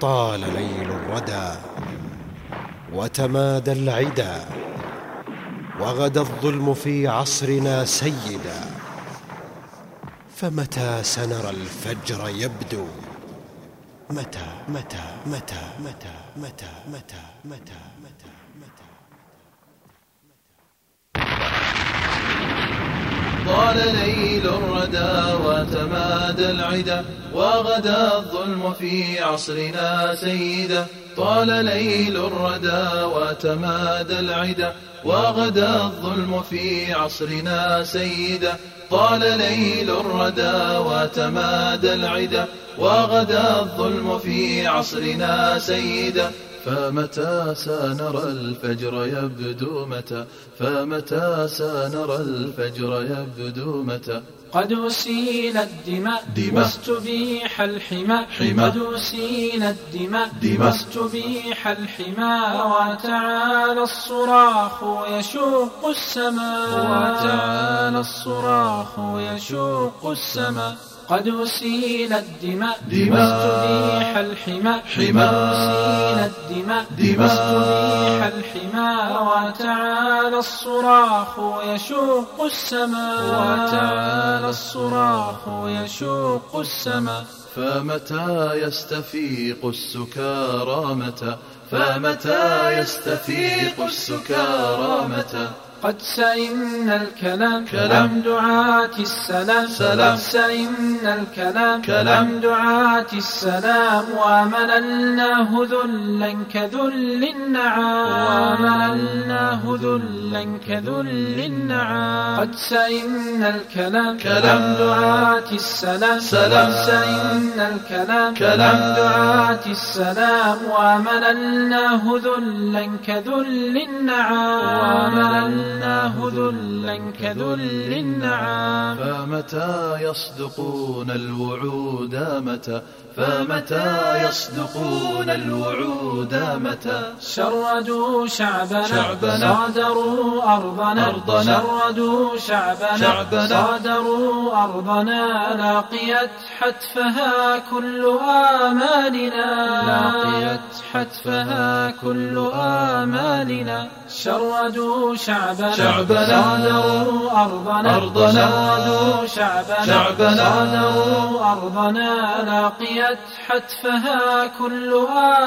طال ليل الردى وتمادى العدا وغدا الظلم في عصرنا سيدا. فمتى سنرى الفجر يبدو؟ متى متى متى متى متى متى متى متى متى. طال ليل الردى وتمادى العدا وغدا الظلم في عصرنا سيدا. طال ليل الردى وتمادى العدا وغدا الظلم في عصرنا سيدا. طال ليل الردى وتمادى العدا وغدا الظلم في عصرنا سيدا. فمتى سنرى الفجر يبدو متى فمتى سنرى الفجر يبدو متى قد أسيل الدماء دماء. واستبيح الحمى حمى. قد أسيل الدماء دماء. واستبيح الحمى وتعالى الصراخ يشوق السماء وتعالى الصراخ يشوق السماء قد أسيل الدماء دماء. واستبيح الحمى حمى. قد أسيل الدماء دماء. واستبيح الحمى وتعالى الصراخ يشوق السماء وتعالى الصراخ يشوق السماء فمتى يستفيق السكارى متى فمتى يستفيق السكارى متى قد سئمنا الكلام كلام. دعاة السلام سلام. قد سئمنا الكلام كلام. دعاة السلام ومللناه ذلا كذل النعام ومللناه ذلا كذل النعام قد سئمنا الكلام كلام. دعاة السلام سلام. قد سئمنا الكلام كلام. دعاة السلام ومللناه ذلا كذل النعام ومللناه ذلا كذل النعام فمتى يصدقون الوعود متى؟ فمتى يصدقون الوعود متى؟ شردوا شعبنا, شعبنا. صادروا أرضنا, أرضنا. شردوا شعبنا, شعبنا. صادروا أرضنا. لاقيت حتفها كل آمالنا. لاقيت حتفها كل آمالنا. شردوا شعبنا, شعبنا. أرضنا, أرضنا. شعبنا, أرضنا لاقيت حتفها كل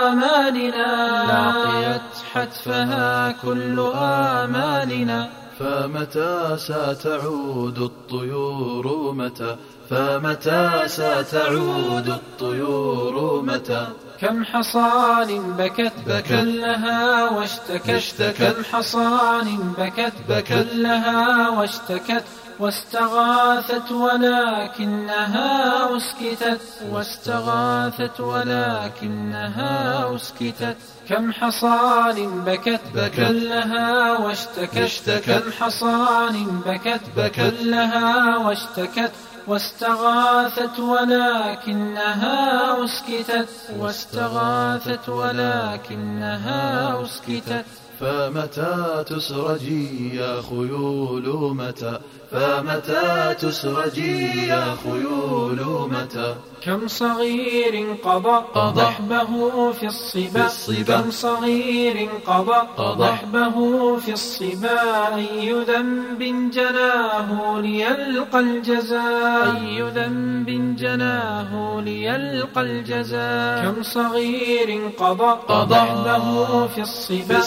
آمالنا لاقيت حتفها كل آمالنا فمتى ستعود الطيور متى فمتى ستعود الطيور متى كم حصان بكت بكت. لها واشتكت اشتكت. كم حصان بكت بكت. لها واشتكت واستغاثت ولكنها أسكتت واستغاثت ولكنها أسكتت كم حصان بكت بكت. لها واشتكت اشتكت. كم حصان بكت بكت. لها واشتكت واستغاثت ولكنها أسكتت. واستغاثت ولكنها أسكتت. فمتى تسرجي يا خيول متى فمتى تسرجي يا خيول متى كم صغير قضى. ضحبه في الصبا. كم صغير قضى. ضحبه في الصبا أي ذنب جناه ليلقى الجزاء أي ذنب جناه ليلقى الجزاء كم صغير قضى قضى. ضحبه في الصبا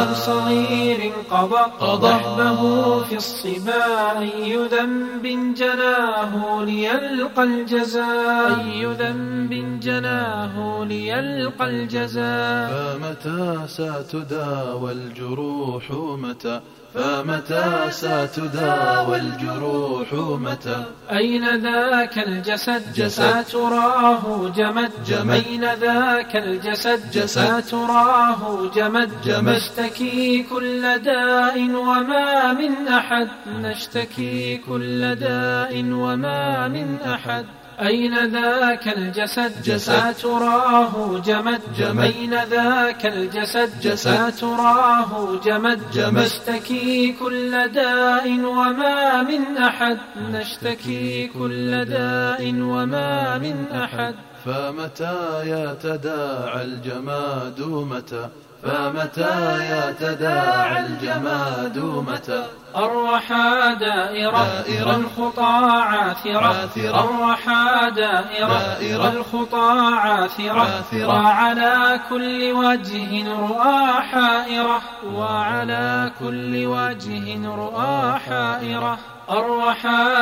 كم صغير قضى قضى. ضحبه في الصبا أي ذنب جناه ليلقى الجزاء أي ذنب جناه ليلقى الجزاء فمتى ستداوى الجروح متى فمتى ستداوى الجروح متى أين ذاك الجسد جسد. تراه جمد جمد. أين ذاك الجسد جسد. تراه جمد جمد. نشتكي كل داء وما من أحد نشتكي كل داء وما من أحد أين ذاك الجسد جسد. تراه جمد جمد. أين ذاك الجسد جسد. تراه جمد جمد. نشتكي كل داء وما من أحد نشتكي كل داء وما من أحد فمتى يتداعى الجماد متى فمتى يتداعى الجماد متى؟ الرحى دائرة دائرة. والخطى عاثرة الرحى دائرة دائرة والخطى عاثرة عاثرة وعلى كل وجه رؤى حائرة. وعلى كل وجه رؤى حائرة.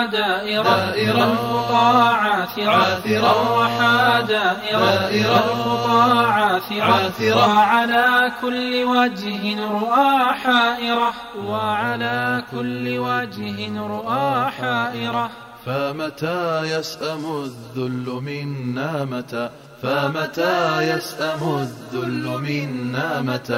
دائرة دائرة. والخطى دائرة دائرة والخطى عاثرة عاثرة وعلى كل وجه رؤى حائرة وعلى كل وجه رؤى حائرة. فمتى يسأم الذل منا متى؟ فمتى يسأم الذل منا متى؟